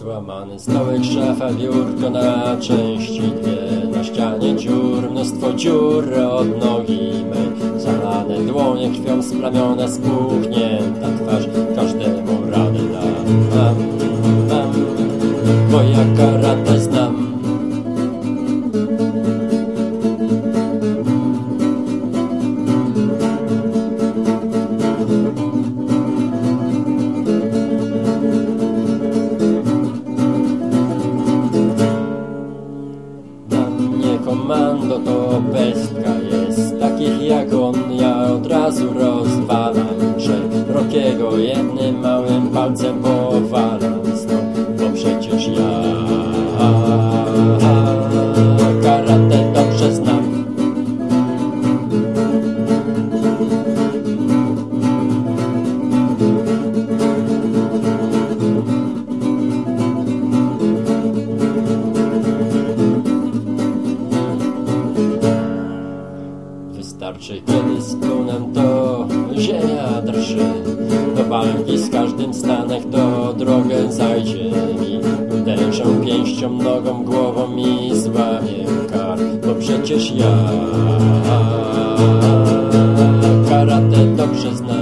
Złamany stołek, szafa, biurko na części dwie. Na ścianie dziur, mnóstwo dziur od nogi my. Zalane dłonie krwią splamione, spuchnięta twarz. Każdemu radę da mam, mam Moja karata znam. Mnie komando to pestka jest Takich jak on. Ja od razu rozwalam Że Rokiego jednym małym palcem powalam. Stąd, bo przecież ja starczy Kiedy splunę to ziemia drży Do walki z każdym stanek to drogę zajdzie mi. Uderzę pięścią, nogą, głową i złamię kar. Bo przecież ja karate dobrze znam.